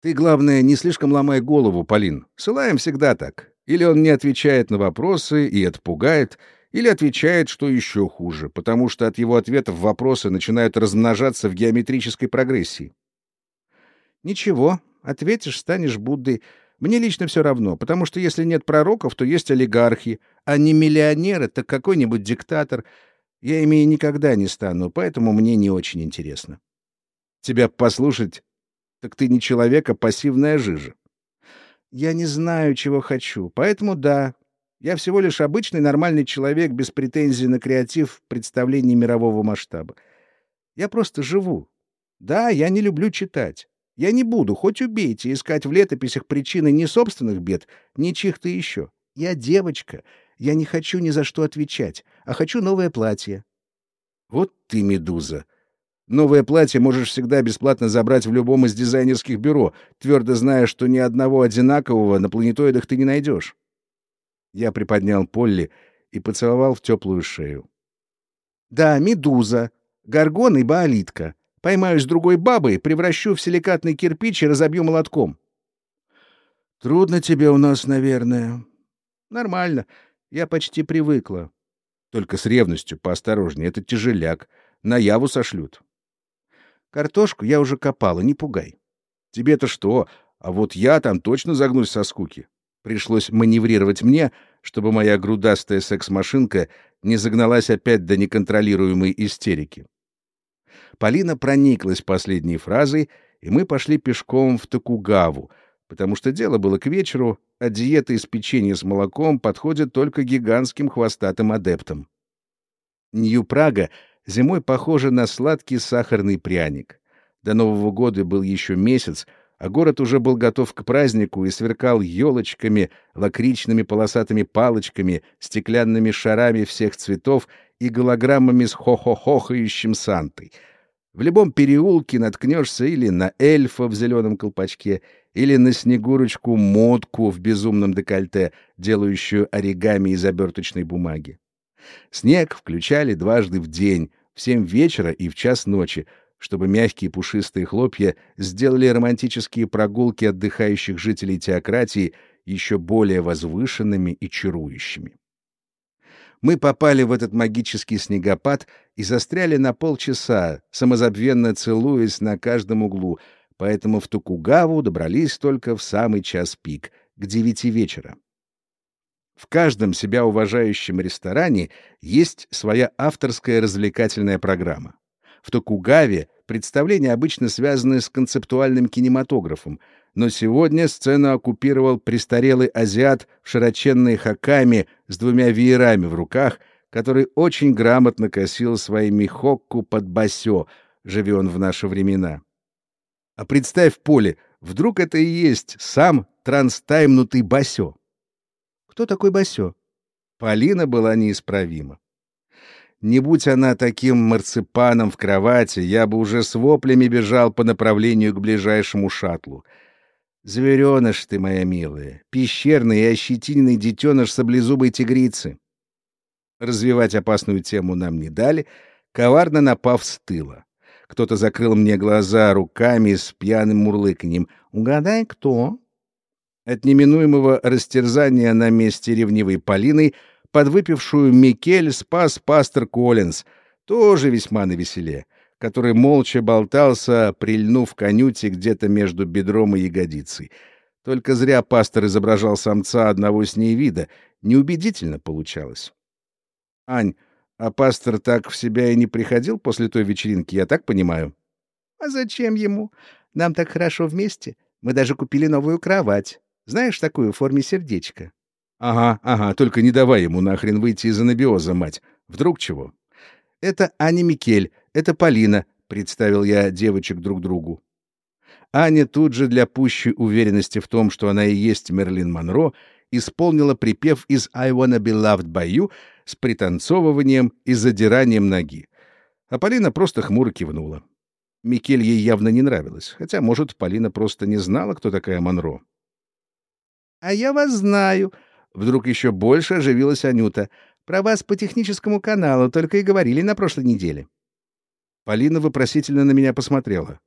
Ты, главное, не слишком ломай голову, Полин. Сылаем всегда так. Или он не отвечает на вопросы и отпугает, или отвечает, что еще хуже, потому что от его ответов вопросы начинают размножаться в геометрической прогрессии. Ничего, ответишь, станешь Буддой. Мне лично все равно, потому что если нет пророков, то есть олигархи, а не миллионеры, так какой-нибудь диктатор. Я ими никогда не стану, поэтому мне не очень интересно. Тебя послушать так ты не человек, а пассивная жижа. Я не знаю, чего хочу, поэтому да. Я всего лишь обычный нормальный человек без претензий на креатив в представлении мирового масштаба. Я просто живу. Да, я не люблю читать. Я не буду, хоть убейте, искать в летописях причины ни собственных бед, ни чьих-то еще. Я девочка. Я не хочу ни за что отвечать, а хочу новое платье. Вот ты, медуза. Новое платье можешь всегда бесплатно забрать в любом из дизайнерских бюро, твердо зная, что ни одного одинакового на планетоидах ты не найдешь. Я приподнял Полли и поцеловал в теплую шею. Да, медуза, горгон и баолитка. Поймаю с другой бабой, превращу в силикатный кирпич и разобью молотком. Трудно тебе у нас, наверное. Нормально. Я почти привыкла. Только с ревностью поосторожнее. Это тяжеляк. На яву сошлют. Картошку я уже копала, не пугай. Тебе-то что? А вот я там точно загнусь со скуки. Пришлось маневрировать мне, чтобы моя грудастая секс-машинка не загналась опять до неконтролируемой истерики. Полина прониклась последней фразой, и мы пошли пешком в Токугаву, потому что дело было к вечеру, а диета из печенья с молоком подходит только гигантским хвостатым адептам. Нью-Прага Зимой похоже на сладкий сахарный пряник. До Нового года был еще месяц, а город уже был готов к празднику и сверкал елочками, лакричными полосатыми палочками, стеклянными шарами всех цветов и голограммами с хо-хо-хохающим Сантой. В любом переулке наткнешься или на эльфа в зеленом колпачке, или на снегурочку-мотку в безумном декольте, делающую оригами из оберточной бумаги. Снег включали дважды в день, в семь вечера и в час ночи, чтобы мягкие пушистые хлопья сделали романтические прогулки отдыхающих жителей теократии еще более возвышенными и чарующими. Мы попали в этот магический снегопад и застряли на полчаса, самозабвенно целуясь на каждом углу, поэтому в Токугаву добрались только в самый час пик, к девяти вечера. В каждом себя уважающем ресторане есть своя авторская развлекательная программа. В Токугаве представления обычно связаны с концептуальным кинематографом, но сегодня сцену оккупировал престарелый азиат в широченной хаками с двумя веерами в руках, который очень грамотно косил своими хокку под басё, живи он в наши времена. А представь поле, вдруг это и есть сам транстаймнутый басё. Кто такой Басё? Полина была неисправима. Не будь она таким марципаном в кровати, я бы уже с воплями бежал по направлению к ближайшему шаттлу. Звереныш ты, моя милая, пещерный и ощетиненный детеныш саблезубой тигрицы. Развивать опасную тему нам не дали, коварно напав с тыла. Кто-то закрыл мне глаза руками с пьяным мурлыканьем. «Угадай, кто?» От неминуемого растерзания на месте ревнивой Полины подвыпившую Микель спас пастор Коллинз, тоже весьма навеселе, который молча болтался, прильнув конюте где-то между бедром и ягодицей. Только зря пастор изображал самца одного с ней вида. Неубедительно получалось. — Ань, а пастор так в себя и не приходил после той вечеринки, я так понимаю? — А зачем ему? Нам так хорошо вместе. Мы даже купили новую кровать. Знаешь такую в форме сердечка? Ага, ага, только не давай ему нахрен выйти из анабиоза, мать. Вдруг чего? Это Аня Микель, это Полина, представил я девочек друг другу. Аня тут же для пущей уверенности в том, что она и есть Мерлин Монро, исполнила припев из «I wanna be loved by you» с пританцовыванием и задиранием ноги. А Полина просто хмуро кивнула. Микель ей явно не нравилась, хотя, может, Полина просто не знала, кто такая Монро. «А я вас знаю!» Вдруг еще больше оживилась Анюта. «Про вас по техническому каналу только и говорили на прошлой неделе». Полина вопросительно на меня посмотрела.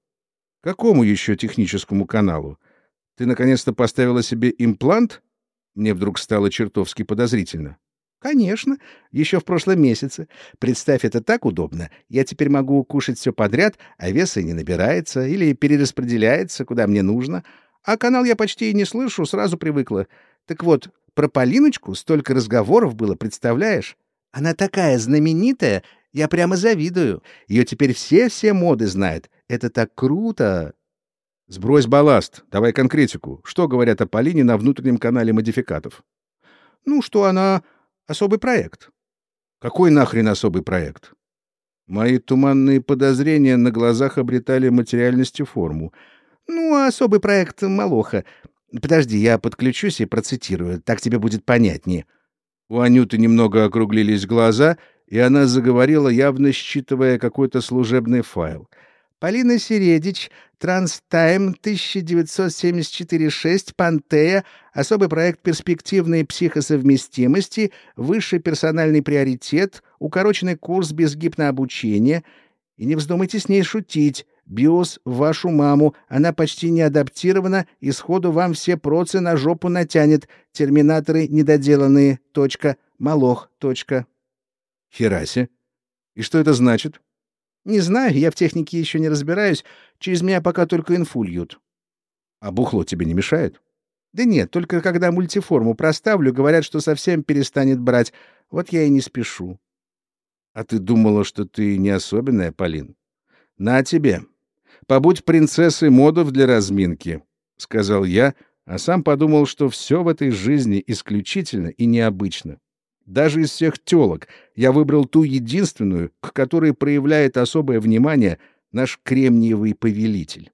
Какому еще техническому каналу? Ты наконец-то поставила себе имплант? Мне вдруг стало чертовски подозрительно. Конечно, еще в прошлом месяце. Представь, это так удобно. Я теперь могу кушать все подряд, а веса не набирается или перераспределяется, куда мне нужно. А канал я почти и не слышу, сразу привыкла. Так вот, про Полиночку столько разговоров было, представляешь? Она такая знаменитая, я прямо завидую. Ее теперь все-все моды знают. Это так круто!» «Сбрось балласт. Давай конкретику. Что говорят о Полине на внутреннем канале модификатов?» «Ну, что она особый проект». «Какой нахрен особый проект?» Мои туманные подозрения на глазах обретали материальности форму. «Ну, особый проект Малоха. Подожди, я подключусь и процитирую. Так тебе будет понятнее». У Анюты немного округлились глаза, и она заговорила, явно считывая какой-то служебный файл. Полина Середич, Транстайм 1974-6, Пантея, особый проект перспективной психосовместимости, высший персональный приоритет, укороченный курс без гипнообучения. И не вздумайте с ней шутить. Биос вашу маму, она почти не адаптирована, и сходу вам все процы на жопу натянет. Терминаторы недоделанные. Точка. Молох. Точка. Хераси. И что это значит? Не знаю, я в технике еще не разбираюсь. Через меня пока только инфу льют. А бухло тебе не мешает? Да нет, только когда мультиформу проставлю, говорят, что совсем перестанет брать. Вот я и не спешу. А ты думала, что ты не особенная, Полин? На тебе. Побудь принцессой модов для разминки, — сказал я, а сам подумал, что все в этой жизни исключительно и необычно. Даже из всех телок я выбрал ту единственную, к которой проявляет особое внимание наш кремниевый повелитель.